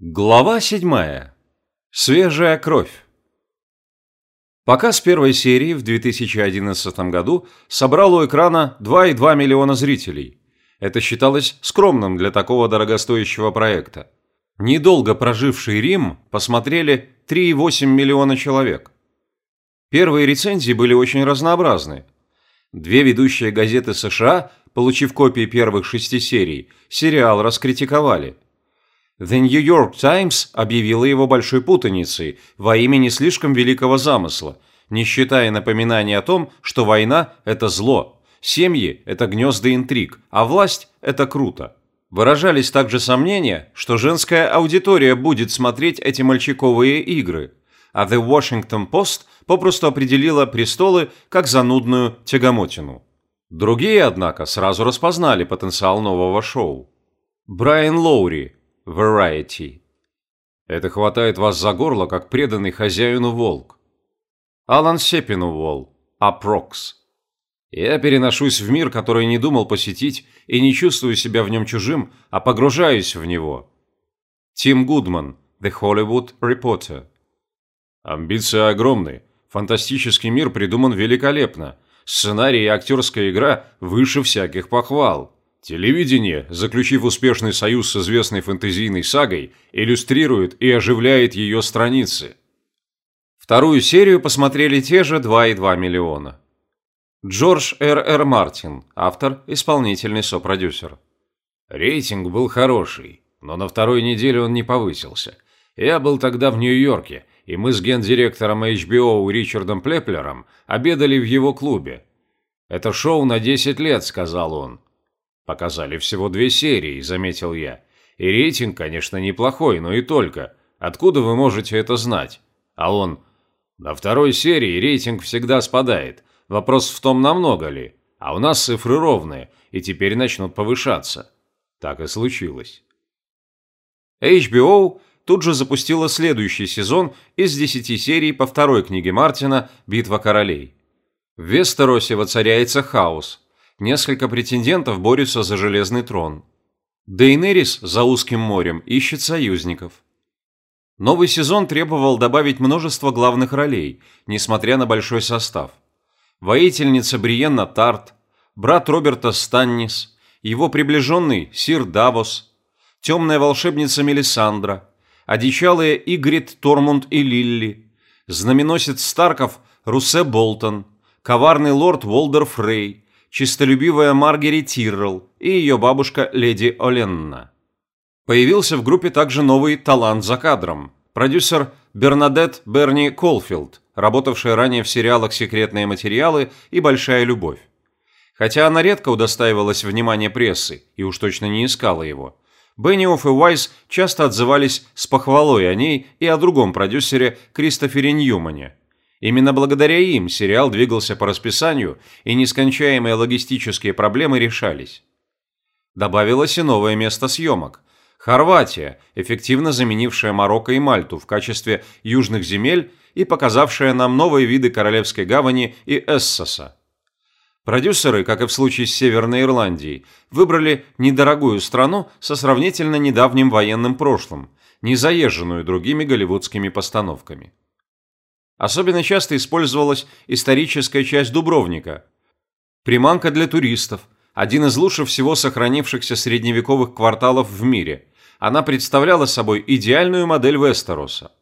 Глава 7. Свежая кровь. Показ первой серии в 2011 году собрал у экрана 2,2 миллиона зрителей. Это считалось скромным для такого дорогостоящего проекта. Недолго проживший Рим посмотрели 3,8 миллиона человек. Первые рецензии были очень разнообразны. Две ведущие газеты США, получив копии первых шести серий, сериал раскритиковали – The New York Times объявила его большой путаницей во имя не слишком великого замысла, не считая напоминаний о том, что война – это зло, семьи – это гнезда интриг, а власть – это круто. Выражались также сомнения, что женская аудитория будет смотреть эти мальчиковые игры, а The Washington Post попросту определила престолы как занудную тягомотину. Другие, однако, сразу распознали потенциал нового шоу. Брайан Лоури – Variety. Это хватает вас за горло, как преданный хозяину волк. Алан Сепину Апрокс. Я переношусь в мир, который не думал посетить, и не чувствую себя в нем чужим, а погружаюсь в него. Тим Гудман, The Hollywood Reporter. Амбиции огромны. Фантастический мир придуман великолепно. Сценарий и актерская игра выше всяких похвал. Телевидение, заключив успешный союз с известной фэнтезийной сагой, иллюстрирует и оживляет ее страницы. Вторую серию посмотрели те же 2,2 миллиона. Джордж Р. Р. Мартин, автор, исполнительный сопродюсер. Рейтинг был хороший, но на второй неделе он не повысился. Я был тогда в Нью-Йорке, и мы с гендиректором HBO Ричардом Плеплером обедали в его клубе. «Это шоу на 10 лет», — сказал он. Показали всего две серии, заметил я. И рейтинг, конечно, неплохой, но и только. Откуда вы можете это знать? А он... На второй серии рейтинг всегда спадает. Вопрос в том, намного ли. А у нас цифры ровные, и теперь начнут повышаться. Так и случилось. HBO тут же запустила следующий сезон из 10 серий по второй книге Мартина «Битва королей». В Вестеросе воцаряется хаос – несколько претендентов борются за железный трон. Дейнерис за узким морем ищет союзников. Новый сезон требовал добавить множество главных ролей, несмотря на большой состав. Воительница Бриенна Тарт, брат Роберта Станнис, его приближенный Сир Давос, темная волшебница Мелисандра, одичалые Игрит Тормунд и Лилли, знаменосец Старков Русе Болтон, коварный лорд Волдер Фрей – чистолюбивая Маргери Тиррелл и ее бабушка леди Оленна. Появился в группе также новый талант за кадром – продюсер Бернадет Берни Колфилд, работавшая ранее в сериалах «Секретные материалы» и «Большая любовь». Хотя она редко удостаивалась внимания прессы и уж точно не искала его. Бенниофф и Уайс часто отзывались с похвалой о ней и о другом продюсере Кристофере Ньюмане – Именно благодаря им сериал двигался по расписанию, и нескончаемые логистические проблемы решались. Добавилось и новое место съемок. Хорватия, эффективно заменившая Марокко и Мальту в качестве южных земель и показавшая нам новые виды Королевской гавани и Эссоса. Продюсеры, как и в случае с Северной Ирландией, выбрали недорогую страну со сравнительно недавним военным прошлым, не заезженную другими голливудскими постановками. Особенно часто использовалась историческая часть Дубровника. Приманка для туристов, один из лучше всего сохранившихся средневековых кварталов в мире. Она представляла собой идеальную модель Вестероса.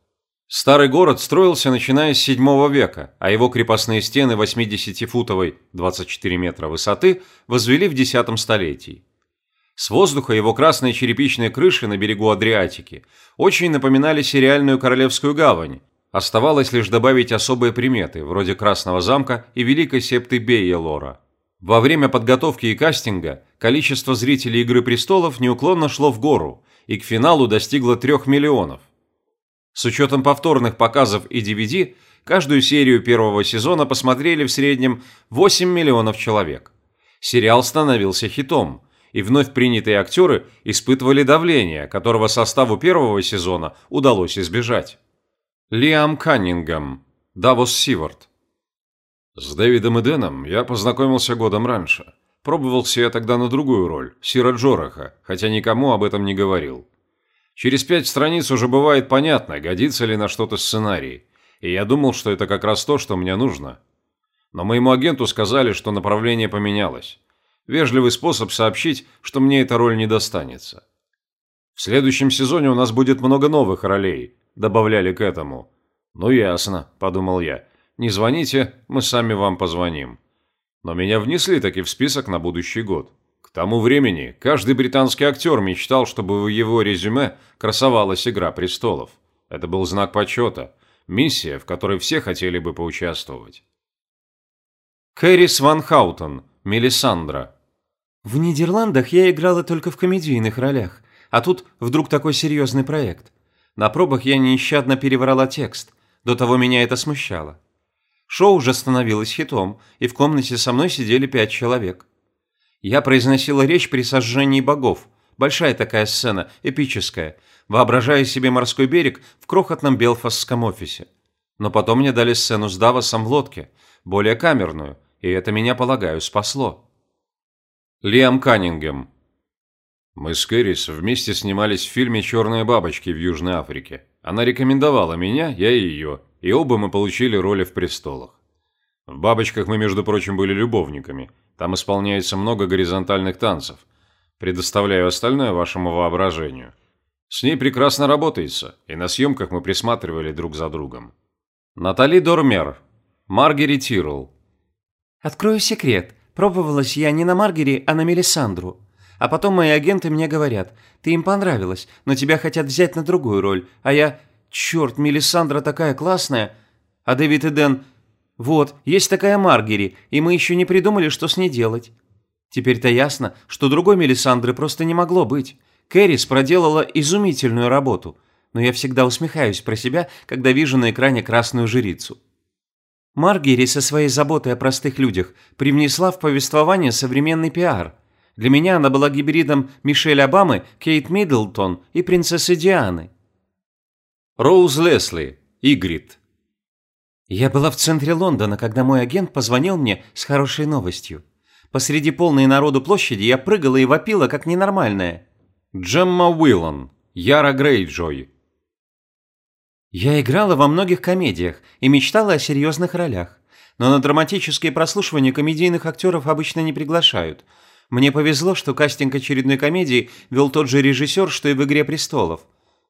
Старый город строился начиная с 7 века, а его крепостные стены 80-футовой 24 метра высоты возвели в X столетии. С воздуха его красные черепичные крыши на берегу Адриатики очень напоминали сериальную Королевскую гавань, Оставалось лишь добавить особые приметы, вроде Красного замка и Великой септы Бейелора. Во время подготовки и кастинга количество зрителей «Игры престолов» неуклонно шло в гору и к финалу достигло трех миллионов. С учетом повторных показов и DVD, каждую серию первого сезона посмотрели в среднем 8 миллионов человек. Сериал становился хитом, и вновь принятые актеры испытывали давление, которого составу первого сезона удалось избежать. Лиам Каннингем, Давос Сивард. С Дэвидом и Дэном я познакомился годом раньше. Пробовался я тогда на другую роль, Сира Джораха, хотя никому об этом не говорил. Через пять страниц уже бывает понятно, годится ли на что-то сценарий. И я думал, что это как раз то, что мне нужно. Но моему агенту сказали, что направление поменялось. Вежливый способ сообщить, что мне эта роль не достанется. В следующем сезоне у нас будет много новых ролей, добавляли к этому. Ну ясно, подумал я. Не звоните, мы сами вам позвоним. Но меня внесли таки в список на будущий год. К тому времени каждый британский актер мечтал, чтобы в его резюме красовалась «Игра престолов». Это был знак почета, миссия, в которой все хотели бы поучаствовать. Кэрис Ван Хаутен, Мелисандра. В Нидерландах я играла только в комедийных ролях, а тут вдруг такой серьезный проект. На пробах я нещадно переврала текст, до того меня это смущало. Шоу уже становилось хитом, и в комнате со мной сидели пять человек. Я произносила речь при сожжении богов. Большая такая сцена, эпическая, воображая себе морской берег в крохотном белфасском офисе. Но потом мне дали сцену с Давосом в лодке, более камерную, и это меня, полагаю, спасло. Лиам Каннингем. Мы с Кэрис вместе снимались в фильме «Черные бабочки» в Южной Африке. Она рекомендовала меня, я и ее, и оба мы получили роли в «Престолах». В «Бабочках» мы, между прочим, были любовниками. Там исполняется много горизонтальных танцев. Предоставляю остальное вашему воображению. С ней прекрасно работается, и на съемках мы присматривали друг за другом. Натали Дормер. Маргери Тирл. Открою секрет. Пробовалась я не на Маргери, а на Мелисандру. А потом мои агенты мне говорят, ты им понравилась, но тебя хотят взять на другую роль. А я, черт, Мелисандра такая классная. А Дэвид и Дэн, вот, есть такая Маргери, и мы еще не придумали, что с ней делать. Теперь-то ясно, что другой Мелисандры просто не могло быть. Кэрис проделала изумительную работу, но я всегда усмехаюсь про себя, когда вижу на экране красную жрицу. Маргери со своей заботой о простых людях привнесла в повествование современный пиар. Для меня она была гибридом Мишель Обамы, Кейт Миддлтон и принцессы Дианы. Роуз Лесли, Игрит. Я была в центре Лондона, когда мой агент позвонил мне с хорошей новостью. Посреди полной народу площади я прыгала и вопила, как ненормальная. Джемма Уиллан, Яра Грейджой, я играла во многих комедиях и мечтала о серьезных ролях. Но на драматические прослушивания комедийных актеров обычно не приглашают. Мне повезло, что кастинг очередной комедии вел тот же режиссер, что и в «Игре престолов».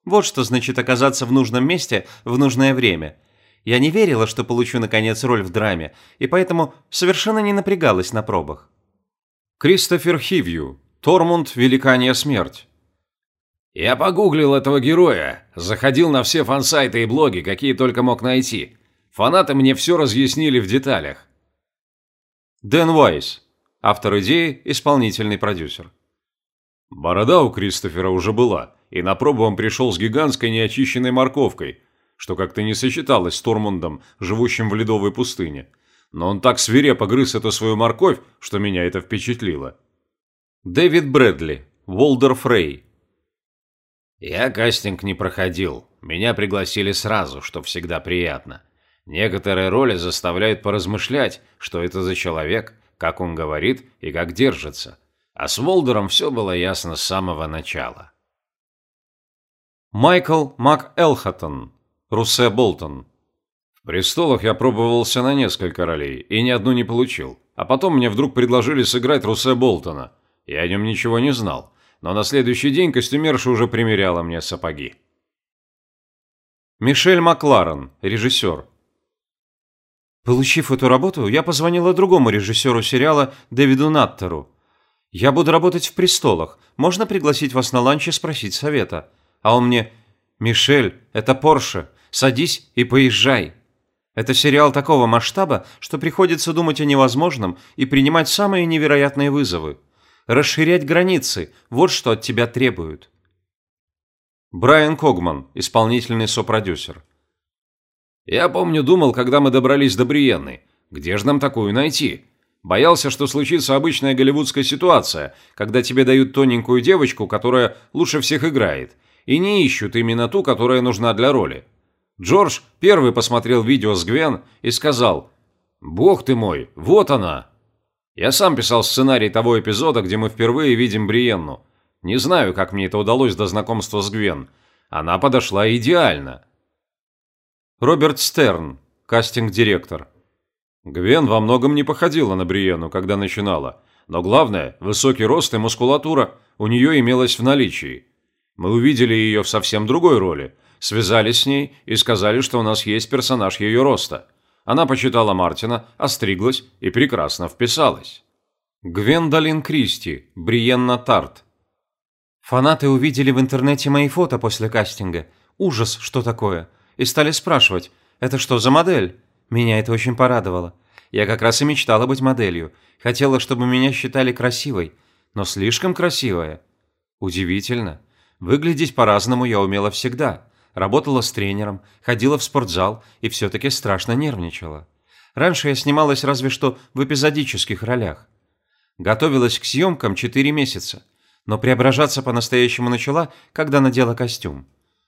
Вот что значит оказаться в нужном месте в нужное время. Я не верила, что получу, наконец, роль в драме, и поэтому совершенно не напрягалась на пробах. Кристофер Хивью. Тормунд «Великания смерть». Я погуглил этого героя, заходил на все фан-сайты и блоги, какие только мог найти. Фанаты мне все разъяснили в деталях. Дэн Уайс. Автор идеи, исполнительный продюсер. Борода у Кристофера уже была, и на пробу он пришел с гигантской неочищенной морковкой, что как-то не сочеталось с Тормундом, живущим в ледовой пустыне. Но он так свирепо грыз эту свою морковь, что меня это впечатлило. Дэвид Брэдли. Волдер Фрей. Я кастинг не проходил. Меня пригласили сразу, что всегда приятно. Некоторые роли заставляют поразмышлять, что это за человек, как он говорит и как держится. А с Волдером все было ясно с самого начала. Майкл МакЭлхаттон, Руссе Болтон. В «Престолах» я пробовался на несколько ролей и ни одну не получил. А потом мне вдруг предложили сыграть Руссе Болтона. Я о нем ничего не знал но на следующий день костюмерша уже примеряла мне сапоги. Мишель Макларен, режиссер. Получив эту работу, я позвонила другому режиссеру сериала Дэвиду Наттеру. «Я буду работать в «Престолах». Можно пригласить вас на ланч и спросить совета?» А он мне «Мишель, это Порше. Садись и поезжай». Это сериал такого масштаба, что приходится думать о невозможном и принимать самые невероятные вызовы. Расширять границы – вот что от тебя требуют. Брайан Когман, исполнительный сопродюсер. Я помню, думал, когда мы добрались до Бриенны, где же нам такую найти? Боялся, что случится обычная голливудская ситуация, когда тебе дают тоненькую девочку, которая лучше всех играет, и не ищут именно ту, которая нужна для роли. Джордж первый посмотрел видео с Гвен и сказал «Бог ты мой, вот она!» Я сам писал сценарий того эпизода, где мы впервые видим Бриенну. Не знаю, как мне это удалось до знакомства с Гвен. Она подошла идеально. Роберт Стерн, кастинг-директор. Гвен во многом не походила на Бриену, когда начинала. Но главное, высокий рост и мускулатура у нее имелась в наличии. Мы увидели ее в совсем другой роли, связались с ней и сказали, что у нас есть персонаж ее роста. Она почитала Мартина, остриглась и прекрасно вписалась. Гвендолин Кристи, Бриенна Тарт. Фанаты увидели в интернете мои фото после кастинга. Ужас, что такое. И стали спрашивать, это что за модель? Меня это очень порадовало. Я как раз и мечтала быть моделью. Хотела, чтобы меня считали красивой. Но слишком красивая. Удивительно. Выглядеть по-разному я умела всегда. Работала с тренером, ходила в спортзал и все-таки страшно нервничала. Раньше я снималась разве что в эпизодических ролях. Готовилась к съемкам 4 месяца, но преображаться по-настоящему начала, когда надела костюм.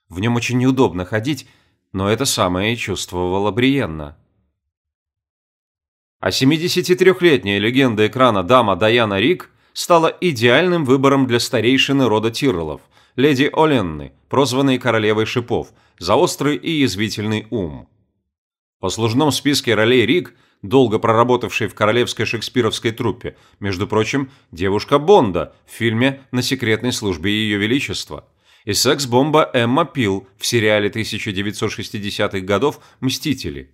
В нем очень неудобно ходить, но это самое чувствовала Бриенна. А 73-летняя легенда экрана дама Даяна Рик стала идеальным выбором для старейшины рода Тирреллов – леди Оленны, прозванной королевой шипов, за острый и язвительный ум. В послужном списке ролей Рик, долго проработавшей в королевской шекспировской труппе, между прочим, девушка Бонда в фильме «На секретной службе Ее Величества», и секс-бомба Эмма Пил в сериале 1960-х годов «Мстители».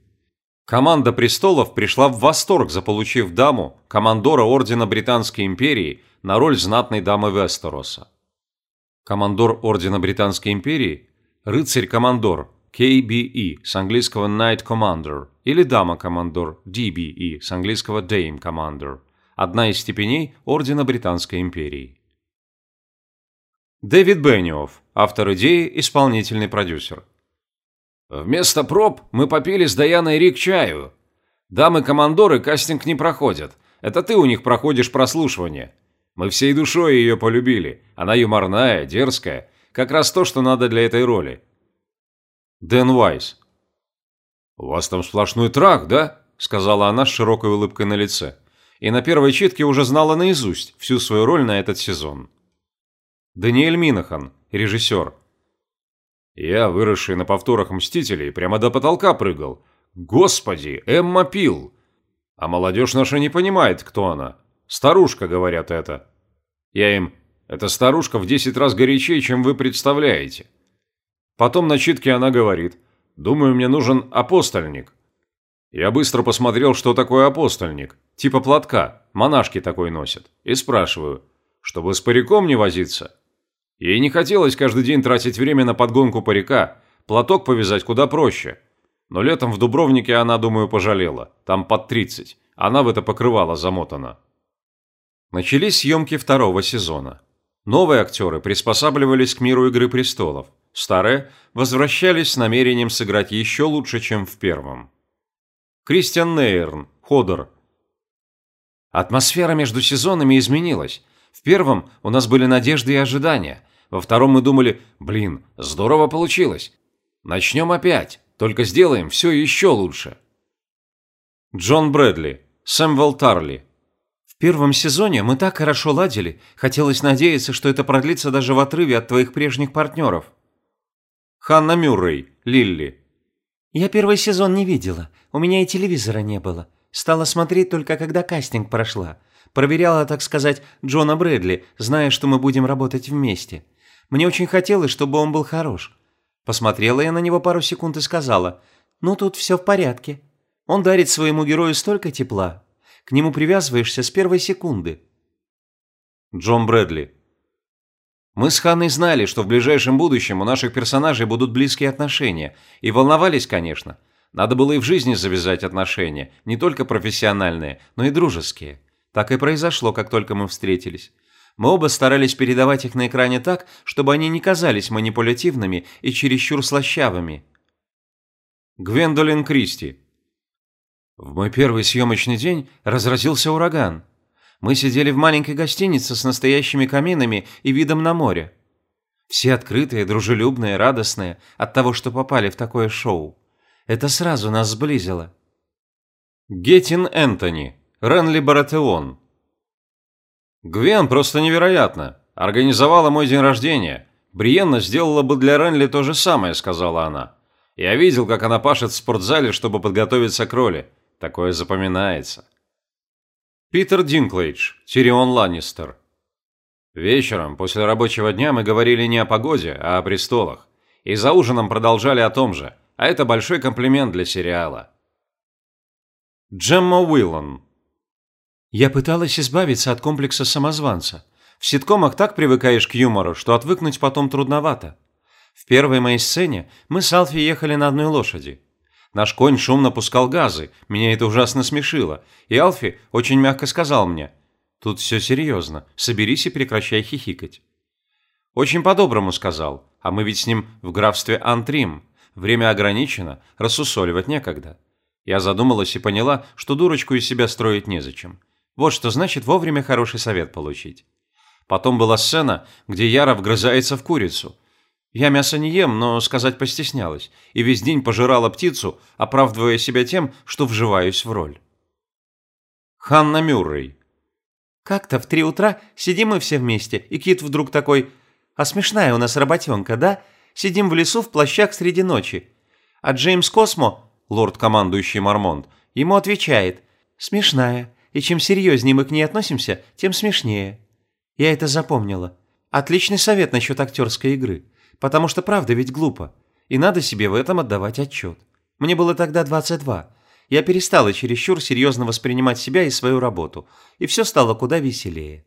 Команда престолов пришла в восторг, заполучив даму, командора Ордена Британской империи, на роль знатной дамы Вестероса. Командор Ордена Британской империи – рыцарь-командор KBE с английского Knight Commander или дама-командор DBE с английского Dame Commander – одна из степеней Ордена Британской империи. Дэвид Бенниофф, автор идеи, исполнительный продюсер. Вместо проб мы попили с Даяной Рик чаю. Дамы-командоры кастинг не проходят. Это ты у них проходишь прослушивание. Мы всей душой ее полюбили. Она юморная, дерзкая. Как раз то, что надо для этой роли. Дэн Уайс. «У вас там сплошной трах, да?» – сказала она с широкой улыбкой на лице. И на первой читке уже знала наизусть всю свою роль на этот сезон. Даниэль Минахан, режиссер. Я, выросший на повторах «Мстителей», прямо до потолка прыгал. Господи, Эмма Пил! А молодежь наша не понимает, кто она. Старушка, говорят это. Я им, эта старушка в десять раз горячее, чем вы представляете. Потом на читке она говорит, думаю, мне нужен апостольник. Я быстро посмотрел, что такое апостольник. Типа платка, монашки такой носят. И спрашиваю, чтобы с париком не возиться? Ей не хотелось каждый день тратить время на подгонку парика, платок повязать куда проще. Но летом в Дубровнике она, думаю, пожалела. Там под 30. Она в это покрывало замотана. Начались съемки второго сезона. Новые актеры приспосабливались к миру «Игры престолов», старые возвращались с намерением сыграть еще лучше, чем в первом. Кристиан Нейрн, Ходор. Атмосфера между сезонами изменилась. В первом у нас были надежды и ожидания. Во втором мы думали, блин, здорово получилось. Начнем опять, только сделаем все еще лучше. Джон Брэдли, Сэмвелл Тарли, первом сезоне мы так хорошо ладили, хотелось надеяться, что это продлится даже в отрыве от твоих прежних партнеров. Ханна Мюррей, Лилли. Я первый сезон не видела, у меня и телевизора не было. Стала смотреть только когда кастинг прошла. Проверяла, так сказать, Джона Брэдли, зная, что мы будем работать вместе. Мне очень хотелось, чтобы он был хорош. Посмотрела я на него пару секунд и сказала, «Ну, тут все в порядке. Он дарит своему герою столько тепла, к нему привязываешься с первой секунды. Джон Брэдли. Мы с Ханной знали, что в ближайшем будущем у наших персонажей будут близкие отношения, и волновались, конечно. Надо было и в жизни завязать отношения, не только профессиональные, но и дружеские. Так и произошло, как только мы встретились. Мы оба старались передавать их на экране так, чтобы они не казались манипулятивными и чересчур слащавыми. Гвендолин Кристи. В мой первый съемочный день разразился ураган. Мы сидели в маленькой гостинице с настоящими каминами и видом на море. Все открытые, дружелюбные, радостные от того, что попали в такое шоу. Это сразу нас сблизило. Гетин Энтони, Ренли Баратеон. Гвен просто невероятно. Организовала мой день рождения. Бриенна сделала бы для Ренли то же самое, сказала она. Я видел, как она пашет в спортзале, чтобы подготовиться к роли. Такое запоминается. Питер Динклейдж, Тирион Ланнистер. Вечером, после рабочего дня, мы говорили не о погоде, а о престолах. И за ужином продолжали о том же, а это большой комплимент для сериала. Джемма Уиллан. Я пыталась избавиться от комплекса самозванца. В ситкомах так привыкаешь к юмору, что отвыкнуть потом трудновато. В первой моей сцене мы с Алфи ехали на одной лошади. Наш конь шумно пускал газы, меня это ужасно смешило, и Алфи очень мягко сказал мне «Тут все серьезно, соберись и прекращай хихикать». Очень по-доброму сказал, а мы ведь с ним в графстве Антрим. Время ограничено, рассусоливать некогда. Я задумалась и поняла, что дурочку из себя строить незачем. Вот что значит вовремя хороший совет получить. Потом была сцена, где Яра вгрызается в курицу. Я мясо не ем, но сказать постеснялась, и весь день пожирала птицу, оправдывая себя тем, что вживаюсь в роль. Ханна Мюррей. Как-то в три утра сидим мы все вместе, и Кит вдруг такой «А смешная у нас работенка, да? Сидим в лесу в плащах среди ночи». А Джеймс Космо, лорд-командующий Мармонт, ему отвечает «Смешная, и чем серьезнее мы к ней относимся, тем смешнее». Я это запомнила. Отличный совет насчет актерской игры. Потому что правда ведь глупо. И надо себе в этом отдавать отчет. Мне было тогда 22. Я перестала чересчур серьезно воспринимать себя и свою работу. И все стало куда веселее.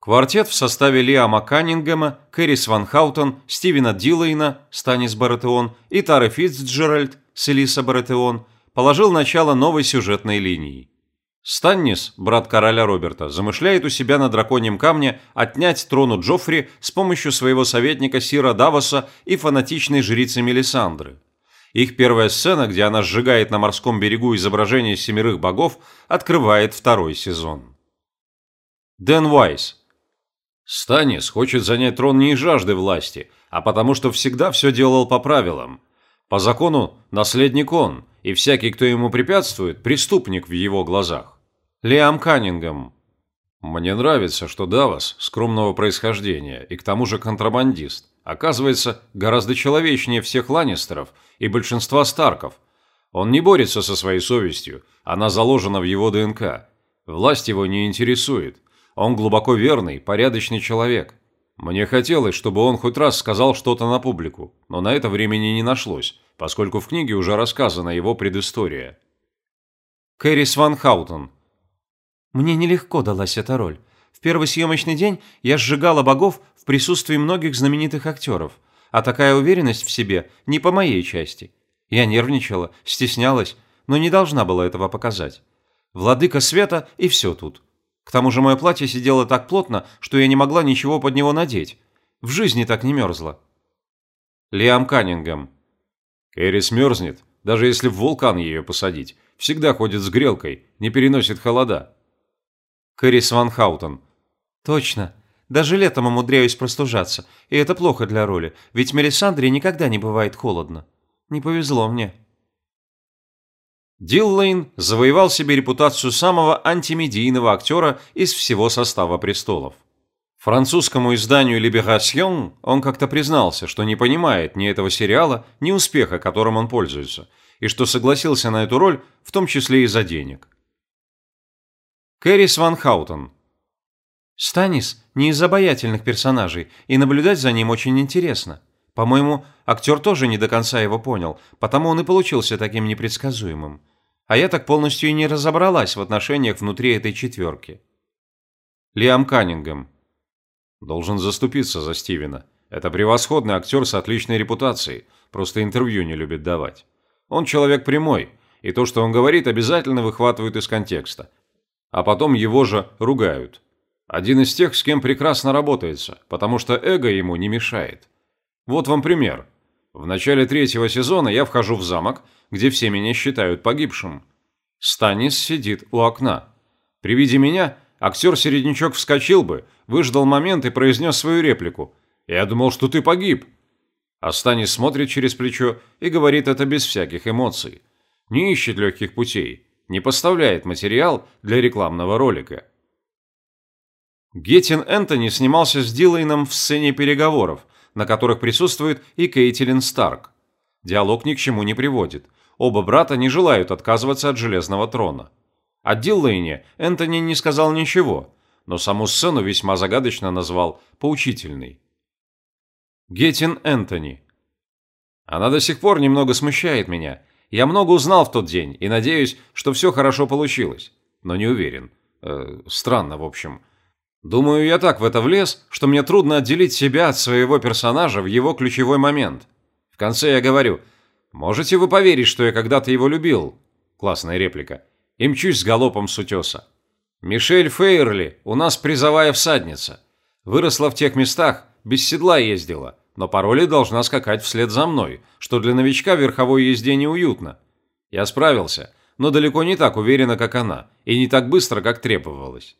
Квартет в составе Лиама Каннингема, Кэрис Ван Хаутон, Стивена Дилейна, Станис Баратеон и Тары Фитцджеральд, Селиса Баратеон положил начало новой сюжетной линии. Станнис, брат короля Роберта, замышляет у себя на драконьем камне отнять трон у Джоффри с помощью своего советника Сира Давоса и фанатичной жрицы Мелисандры. Их первая сцена, где она сжигает на морском берегу изображение семерых богов, открывает второй сезон. Дэн Уайс. Станис хочет занять трон не из жажды власти, а потому что всегда все делал по правилам. По закону наследник он, и всякий, кто ему препятствует, преступник в его глазах. Лиам Каннингем. Мне нравится, что Давос скромного происхождения и к тому же контрабандист. Оказывается, гораздо человечнее всех Ланнистеров и большинства Старков. Он не борется со своей совестью, она заложена в его ДНК. Власть его не интересует. Он глубоко верный, порядочный человек. Мне хотелось, чтобы он хоть раз сказал что-то на публику, но на это времени не нашлось, поскольку в книге уже рассказана его предыстория. Кэрис Ван Хаутен, мне нелегко далась эта роль. В первый съемочный день я сжигала богов в присутствии многих знаменитых актеров, а такая уверенность в себе не по моей части. Я нервничала, стеснялась, но не должна была этого показать. Владыка света и все тут. К тому же мое платье сидело так плотно, что я не могла ничего под него надеть. В жизни так не мерзла. Лиам Каннингем. Эрис мерзнет, даже если в вулкан ее посадить. Всегда ходит с грелкой, не переносит холода. Кэрис Ван Хаутон. Точно. Даже летом умудряюсь простужаться, и это плохо для роли, ведь Мелисандре никогда не бывает холодно. Не повезло мне. Диллейн завоевал себе репутацию самого антимедийного актера из всего состава «Престолов». Французскому изданию «Либерасьон» он как-то признался, что не понимает ни этого сериала, ни успеха, которым он пользуется, и что согласился на эту роль, в том числе и за денег. Кэрис Ван Хаутен. Станис не из обаятельных персонажей, и наблюдать за ним очень интересно. По-моему, актер тоже не до конца его понял, потому он и получился таким непредсказуемым. А я так полностью и не разобралась в отношениях внутри этой четверки. Лиам Каннингем. Должен заступиться за Стивена. Это превосходный актер с отличной репутацией, просто интервью не любит давать. Он человек прямой, и то, что он говорит, обязательно выхватывают из контекста – а потом его же ругают. Один из тех, с кем прекрасно работается, потому что эго ему не мешает. Вот вам пример. В начале третьего сезона я вхожу в замок, где все меня считают погибшим. Станис сидит у окна. При виде меня актер-середнячок вскочил бы, выждал момент и произнес свою реплику. «Я думал, что ты погиб». А Станис смотрит через плечо и говорит это без всяких эмоций. Не ищет легких путей не поставляет материал для рекламного ролика. Геттин Энтони снимался с Дилайном в сцене переговоров, на которых присутствует и Кейтилин Старк. Диалог ни к чему не приводит. Оба брата не желают отказываться от Железного Трона. О Диллайне Энтони не сказал ничего, но саму сцену весьма загадочно назвал поучительной. Геттин Энтони. Она до сих пор немного смущает меня. Я много узнал в тот день и надеюсь, что все хорошо получилось. Но не уверен. Э, странно, в общем. Думаю, я так в это влез, что мне трудно отделить себя от своего персонажа в его ключевой момент. В конце я говорю, можете вы поверить, что я когда-то его любил? Классная реплика. И мчусь с галопом с утеса. Мишель Фейерли у нас призовая всадница. Выросла в тех местах, без седла ездила, но по роли должна скакать вслед за мной, что для новичка в верховой езде неуютно. Я справился, но далеко не так уверенно, как она, и не так быстро, как требовалось.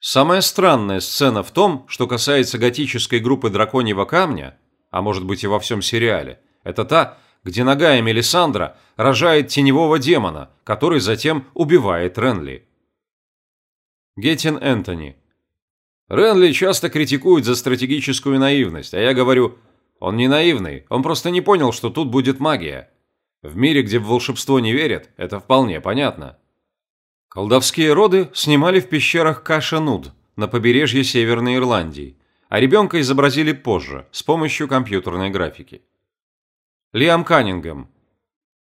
Самая странная сцена в том, что касается готической группы Драконьего Камня, а может быть и во всем сериале, это та, где ногая Мелисандра рожает теневого демона, который затем убивает Ренли. Геттин Энтони. Ренли часто критикует за стратегическую наивность, а я говорю, он не наивный, он просто не понял, что тут будет магия. В мире, где в волшебство не верят, это вполне понятно. Колдовские роды снимали в пещерах Каша-Нуд на побережье Северной Ирландии, а ребенка изобразили позже с помощью компьютерной графики. Лиам Каннингем.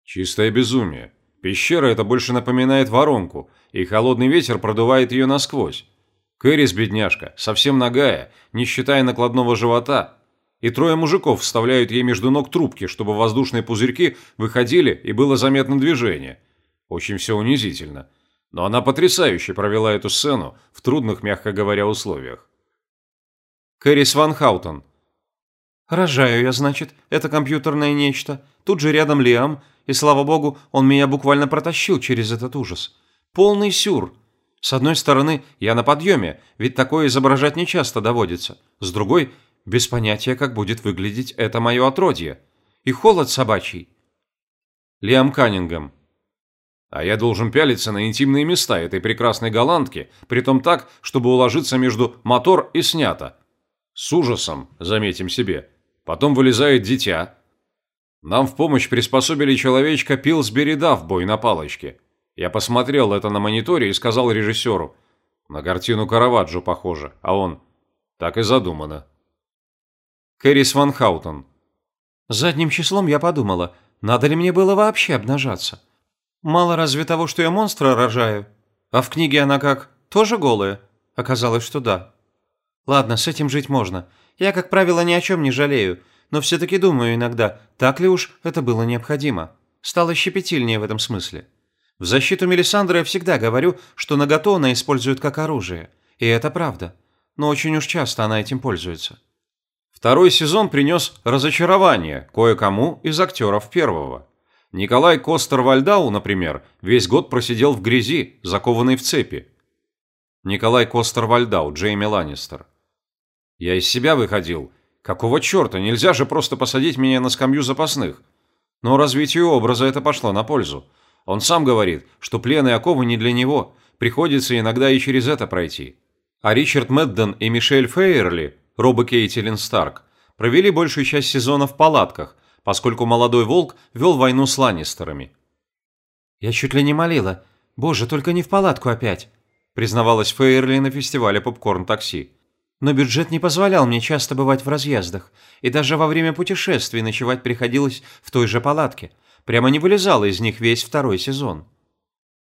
Чистое безумие. Пещера это больше напоминает воронку, и холодный ветер продувает ее насквозь. Кэрис, бедняжка, совсем нагая, не считая накладного живота, и трое мужиков вставляют ей между ног трубки, чтобы воздушные пузырьки выходили и было заметно движение. Очень все унизительно. Но она потрясающе провела эту сцену в трудных, мягко говоря, условиях. Кэрис Ван Хаутон. «Рожаю я, значит, это компьютерное нечто. Тут же рядом Лиам, и, слава богу, он меня буквально протащил через этот ужас. Полный сюр. С одной стороны, я на подъеме, ведь такое изображать нечасто доводится. С другой, без понятия, как будет выглядеть это мое отродье. И холод собачий». Лиам Каннингем. А я должен пялиться на интимные места этой прекрасной голландки, притом так, чтобы уложиться между мотор и снято. С ужасом, заметим себе. Потом вылезает дитя. Нам в помощь приспособили человечка Пилсбери бой на палочке. Я посмотрел это на мониторе и сказал режиссеру. На картину Караваджо похоже, а он... Так и задумано. Кэрис Ван Хаутон. Задним числом я подумала, надо ли мне было вообще обнажаться. Мало разве того, что я монстра рожаю? А в книге она как? Тоже голая? Оказалось, что да. Ладно, с этим жить можно. Я, как правило, ни о чем не жалею, но все-таки думаю иногда, так ли уж это было необходимо. Стало щепетильнее в этом смысле. В защиту Мелисандры я всегда говорю, что наготу она использует как оружие. И это правда. Но очень уж часто она этим пользуется. Второй сезон принес разочарование кое-кому из актеров первого. Николай Костер-Вальдау, например, весь год просидел в грязи, закованный в цепи. Николай Костер-Вальдау, Джейми Ланнистер. Я из себя выходил. Какого черта, нельзя же просто посадить меня на скамью запасных. Но развитию образа это пошло на пользу. Он сам говорит, что плен и оковы не для него, приходится иногда и через это пройти. А Ричард Медден и Мишель Фейерли, Робы Кейтилин Старк, провели большую часть сезона в палатках, поскольку молодой волк вел войну с Ланнистерами. «Я чуть ли не молила. Боже, только не в палатку опять», признавалась Фейерли на фестивале попкорн-такси. «Но бюджет не позволял мне часто бывать в разъездах, и даже во время путешествий ночевать приходилось в той же палатке. Прямо не вылезала из них весь второй сезон».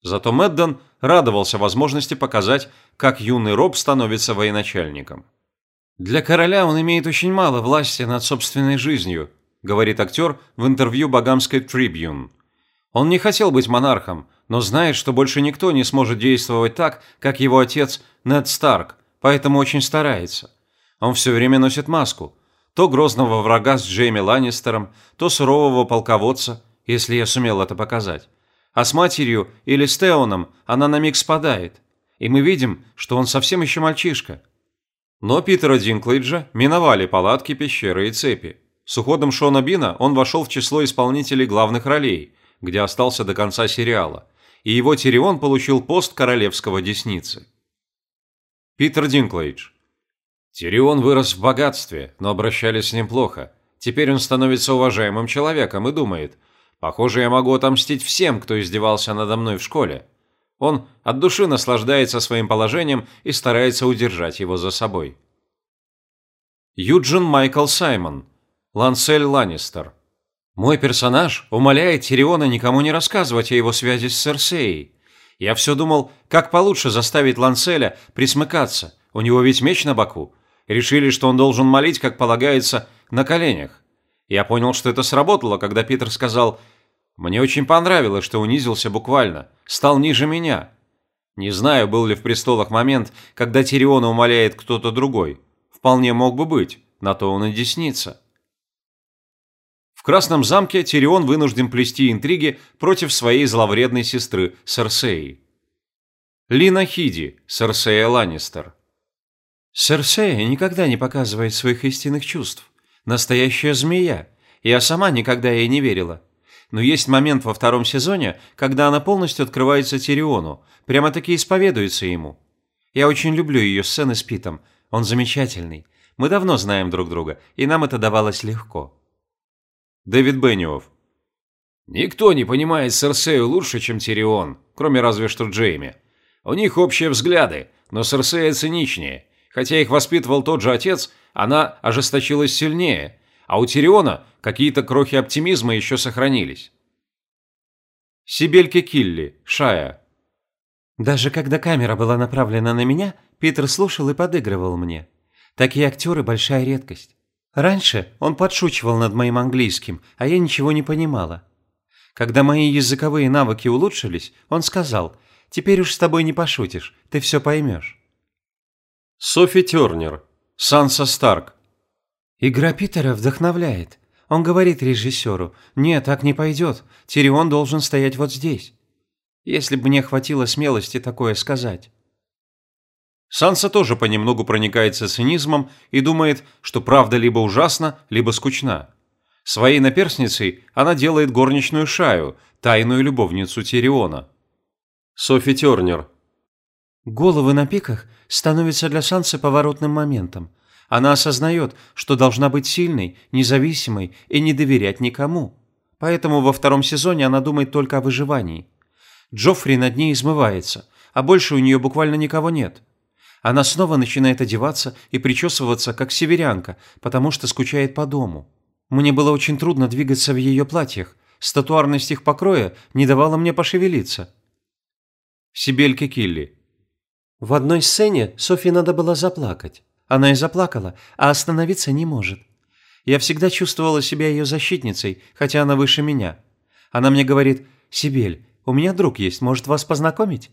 Зато Мэддон радовался возможности показать, как юный Роб становится военачальником. «Для короля он имеет очень мало власти над собственной жизнью», говорит актер в интервью Багамской Трибьюн. Он не хотел быть монархом, но знает, что больше никто не сможет действовать так, как его отец Нед Старк, поэтому очень старается. Он все время носит маску. То грозного врага с Джейми Ланнистером, то сурового полководца, если я сумел это показать. А с матерью или с Теоном она на миг спадает. И мы видим, что он совсем еще мальчишка. Но Питера Динклейджа миновали палатки, пещеры и цепи. С уходом Шона Бина он вошел в число исполнителей главных ролей, где остался до конца сериала, и его Тирион получил пост королевского десницы. Питер Динклейдж. Тирион вырос в богатстве, но обращались с ним плохо. Теперь он становится уважаемым человеком и думает, похоже, я могу отомстить всем, кто издевался надо мной в школе. Он от души наслаждается своим положением и старается удержать его за собой. Юджин Майкл Саймон. Лансель Ланнистер. Мой персонаж умоляет Тириона никому не рассказывать о его связи с Серсеей. Я все думал, как получше заставить Ланселя присмыкаться. У него ведь меч на боку. Решили, что он должен молить, как полагается, на коленях. Я понял, что это сработало, когда Питер сказал «Мне очень понравилось, что унизился буквально, стал ниже меня». Не знаю, был ли в престолах момент, когда Тириона умоляет кто-то другой. Вполне мог бы быть, на то он и десница. В Красном замке Тирион вынужден плести интриги против своей зловредной сестры Серсеи. Лина Хиди, Серсея Ланнистер. Серсея никогда не показывает своих истинных чувств. Настоящая змея. Я сама никогда ей не верила. Но есть момент во втором сезоне, когда она полностью открывается Тириону, прямо-таки исповедуется ему. Я очень люблю ее сцены с Питом. Он замечательный. Мы давно знаем друг друга, и нам это давалось легко. Дэвид Бенниофф. Никто не понимает Серсею лучше, чем Тирион, кроме разве что Джейми. У них общие взгляды, но Серсея циничнее. Хотя их воспитывал тот же отец, она ожесточилась сильнее, а у Тириона какие-то крохи оптимизма еще сохранились. Сибельки Килли, Шая. Даже когда камера была направлена на меня, Питер слушал и подыгрывал мне. Такие актеры – большая редкость. Раньше он подшучивал над моим английским, а я ничего не понимала. Когда мои языковые навыки улучшились, он сказал, «Теперь уж с тобой не пошутишь, ты все поймешь». Софи Тернер, Санса Старк. Игра Питера вдохновляет. Он говорит режиссеру, «Нет, так не пойдет, Тирион должен стоять вот здесь». Если бы мне хватило смелости такое сказать. Санса тоже понемногу проникается цинизмом и думает, что правда либо ужасна, либо скучна. Своей наперсницей она делает горничную Шаю, тайную любовницу Тириона. Софи Тернер. Головы на пиках становятся для Сансы поворотным моментом. Она осознает, что должна быть сильной, независимой и не доверять никому. Поэтому во втором сезоне она думает только о выживании. Джоффри над ней измывается, а больше у нее буквально никого нет. Она снова начинает одеваться и причесываться, как северянка, потому что скучает по дому. Мне было очень трудно двигаться в ее платьях. Статуарность их покроя не давала мне пошевелиться. Сибельки Килли. В одной сцене Софи надо было заплакать. Она и заплакала, а остановиться не может. Я всегда чувствовала себя ее защитницей, хотя она выше меня. Она мне говорит, «Сибель, у меня друг есть, может вас познакомить?»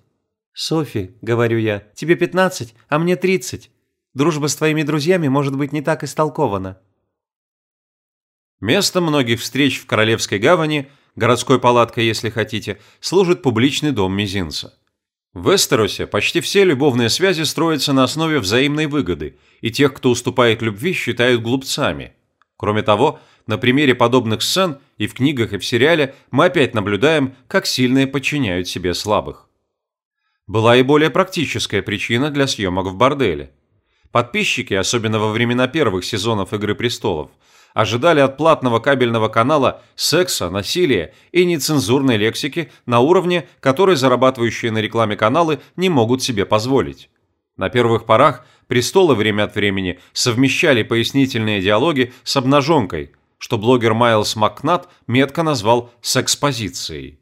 «Софи», — говорю я, — «тебе пятнадцать, а мне тридцать. Дружба с твоими друзьями может быть не так истолкована». Место многих встреч в Королевской гавани, городской палаткой, если хотите, служит публичный дом мизинца. В Эстеросе почти все любовные связи строятся на основе взаимной выгоды, и тех, кто уступает любви, считают глупцами. Кроме того, на примере подобных сцен и в книгах, и в сериале мы опять наблюдаем, как сильные подчиняют себе слабых. Была и более практическая причина для съемок в борделе. Подписчики, особенно во времена первых сезонов «Игры престолов», ожидали от платного кабельного канала секса, насилия и нецензурной лексики на уровне, который зарабатывающие на рекламе каналы не могут себе позволить. На первых порах престолы время от времени совмещали пояснительные диалоги с обнаженкой, что блогер Майлз Макнат метко назвал секспозицией.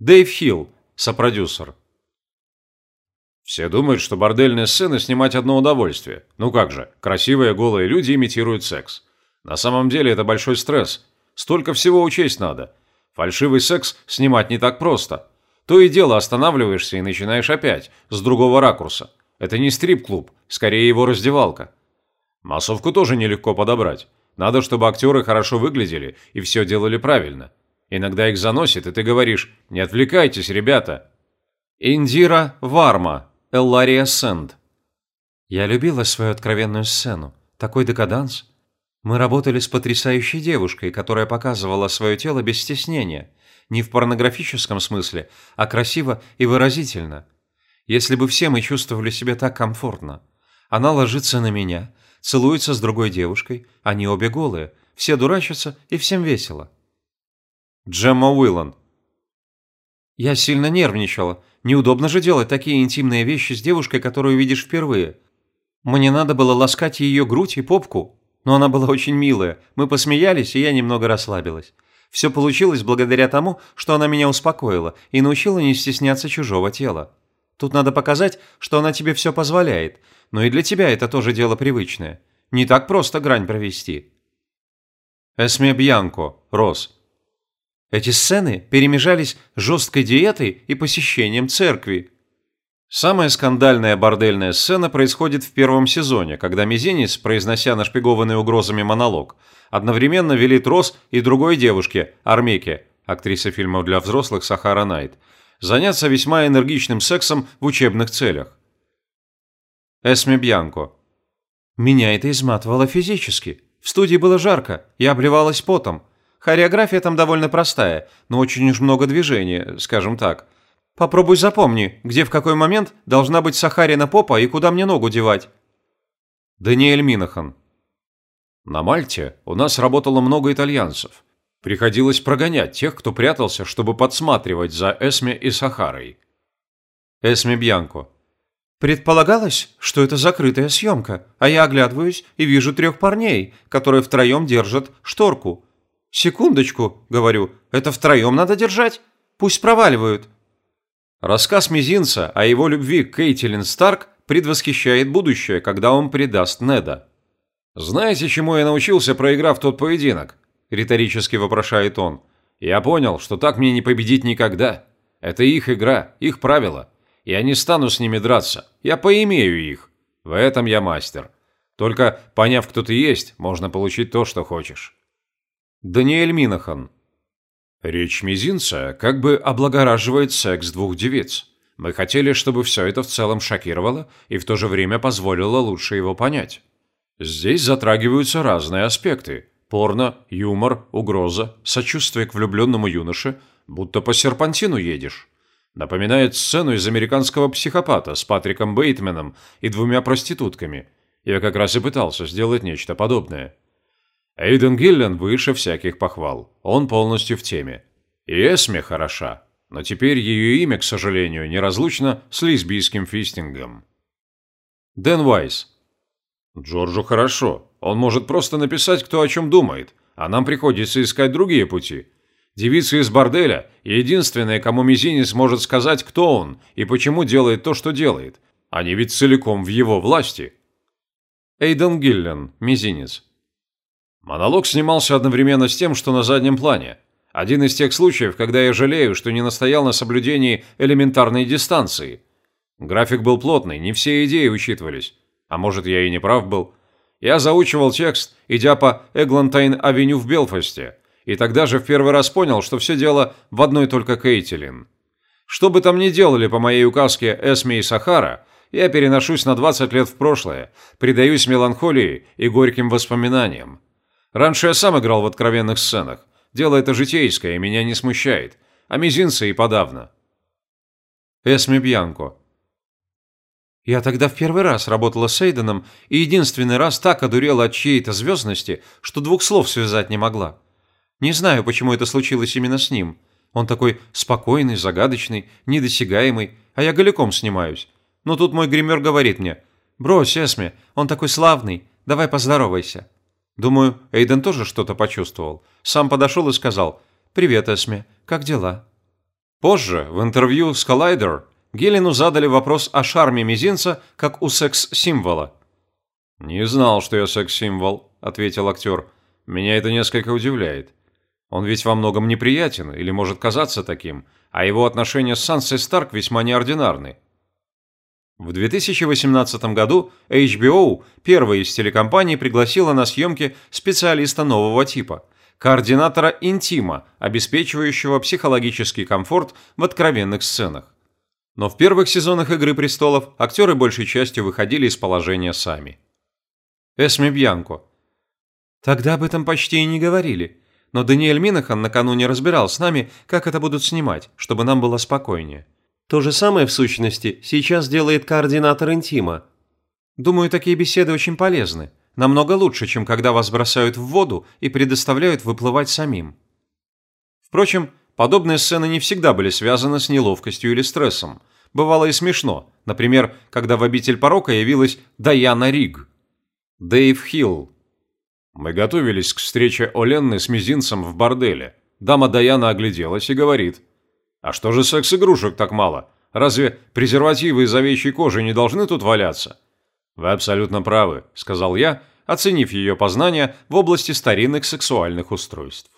Дэйв Хилл, сопродюсер. Все думают, что бордельные сцены снимать одно удовольствие. Ну как же, красивые голые люди имитируют секс. На самом деле это большой стресс. Столько всего учесть надо. Фальшивый секс снимать не так просто. То и дело останавливаешься и начинаешь опять, с другого ракурса. Это не стрип-клуб, скорее его раздевалка. Массовку тоже нелегко подобрать. Надо, чтобы актеры хорошо выглядели и все делали правильно. Иногда их заносит, и ты говоришь «Не отвлекайтесь, ребята». Индира Варма, Эллария Сэнд. Я любила свою откровенную сцену. Такой декаданс. Мы работали с потрясающей девушкой, которая показывала свое тело без стеснения. Не в порнографическом смысле, а красиво и выразительно. Если бы все мы чувствовали себя так комфортно. Она ложится на меня, целуется с другой девушкой, они обе голые, все дурачатся и всем весело. Джемма Уиллан. Я сильно нервничала. Неудобно же делать такие интимные вещи с девушкой, которую видишь впервые. Мне надо было ласкать ее грудь и попку, но она была очень милая. Мы посмеялись, и я немного расслабилась. Все получилось благодаря тому, что она меня успокоила и научила не стесняться чужого тела. Тут надо показать, что она тебе все позволяет, но и для тебя это тоже дело привычное. Не так просто грань провести. Эсме Бьянко, Рос. Эти сцены перемежались жесткой диетой и посещением церкви. Самая скандальная бордельная сцена происходит в первом сезоне, когда Мизинец, произнося нашпигованный угрозами монолог, одновременно велит Рос и другой девушке, Армеке, актрисе фильмов для взрослых Сахара Найт, заняться весьма энергичным сексом в учебных целях. Эсме Бьянко. Меня это изматывало физически. В студии было жарко, я обливалась потом. Хореография там довольно простая, но очень уж много движения, скажем так. Попробуй запомни, где в какой момент должна быть Сахарина попа и куда мне ногу девать. Даниэль Минахан. На Мальте у нас работало много итальянцев. Приходилось прогонять тех, кто прятался, чтобы подсматривать за Эсме и Сахарой. Эсме Бьянко. Предполагалось, что это закрытая съемка, а я оглядываюсь и вижу трех парней, которые втроем держат шторку. «Секундочку», — говорю, — «это втроем надо держать? Пусть проваливают». Рассказ Мизинца о его любви к Кейтилин Старк предвосхищает будущее, когда он предаст Неда. «Знаете, чему я научился, проиграв тот поединок?» – риторически вопрошает он. «Я понял, что так мне не победить никогда. Это их игра, их правила. Я не стану с ними драться. Я поимею их. В этом я мастер. Только, поняв, кто ты есть, можно получить то, что хочешь. Даниэль Минахан. Речь мизинца как бы облагораживает секс двух девиц. Мы хотели, чтобы все это в целом шокировало и в то же время позволило лучше его понять. Здесь затрагиваются разные аспекты. Порно, юмор, угроза, сочувствие к влюбленному юноше, будто по серпантину едешь. Напоминает сцену из американского психопата с Патриком Бейтменом и двумя проститутками. Я как раз и пытался сделать нечто подобное. Эйден Гиллен выше всяких похвал. Он полностью в теме. И Эсме хороша, но теперь ее имя, к сожалению, неразлучно с лесбийским фистингом. Дэн Вайс. Джорджу хорошо. Он может просто написать, кто о чем думает, а нам приходится искать другие пути. Девица из борделя – единственная, кому мизинец может сказать, кто он и почему делает то, что делает. Они ведь целиком в его власти. Эйден Гиллен, мизинец. Монолог снимался одновременно с тем, что на заднем плане. Один из тех случаев, когда я жалею, что не настоял на соблюдении элементарной дистанции. График был плотный, не все идеи учитывались. А может, я и не прав был. Я заучивал текст, идя по Эглантайн-авеню в Белфасте – и тогда же в первый раз понял, что все дело в одной только Кейтилин. Что бы там ни делали по моей указке Эсми и Сахара, я переношусь на 20 лет в прошлое, предаюсь меланхолии и горьким воспоминаниям. Раньше я сам играл в откровенных сценах. Дело это житейское и меня не смущает. А мизинцы и подавно. Эсми Бьянко. Я тогда в первый раз работала с Эйденом и единственный раз так одурела от чьей-то звездности, что двух слов связать не могла. Не знаю, почему это случилось именно с ним. Он такой спокойный, загадочный, недосягаемый, а я голиком снимаюсь. Но тут мой гример говорит мне, «Брось, Эсме, он такой славный, давай поздоровайся». Думаю, Эйден тоже что-то почувствовал. Сам подошел и сказал, «Привет, Эсме, как дела?» Позже, в интервью с Collider, Гелену задали вопрос о шарме мизинца, как у секс-символа. «Не знал, что я секс-символ», — ответил актер. «Меня это несколько удивляет. Он ведь во многом неприятен или может казаться таким, а его отношения с Сансой Старк весьма неординарны. В 2018 году HBO, первая из телекомпаний, пригласила на съемки специалиста нового типа – координатора интима, обеспечивающего психологический комфорт в откровенных сценах. Но в первых сезонах «Игры престолов» актеры большей частью выходили из положения сами. Эсми Бьянко. Тогда об этом почти и не говорили. Но Даниэль Минахан накануне разбирал с нами, как это будут снимать, чтобы нам было спокойнее. То же самое, в сущности, сейчас делает координатор интима. Думаю, такие беседы очень полезны. Намного лучше, чем когда вас бросают в воду и предоставляют выплывать самим. Впрочем, подобные сцены не всегда были связаны с неловкостью или стрессом. Бывало и смешно. Например, когда в обитель порока явилась Даяна Риг. Дэйв Хилл. Мы готовились к встрече Оленны с мизинцем в борделе. Дама Даяна огляделась и говорит. «А что же секс-игрушек так мало? Разве презервативы из овечьей кожи не должны тут валяться?» «Вы абсолютно правы», – сказал я, оценив ее познания в области старинных сексуальных устройств.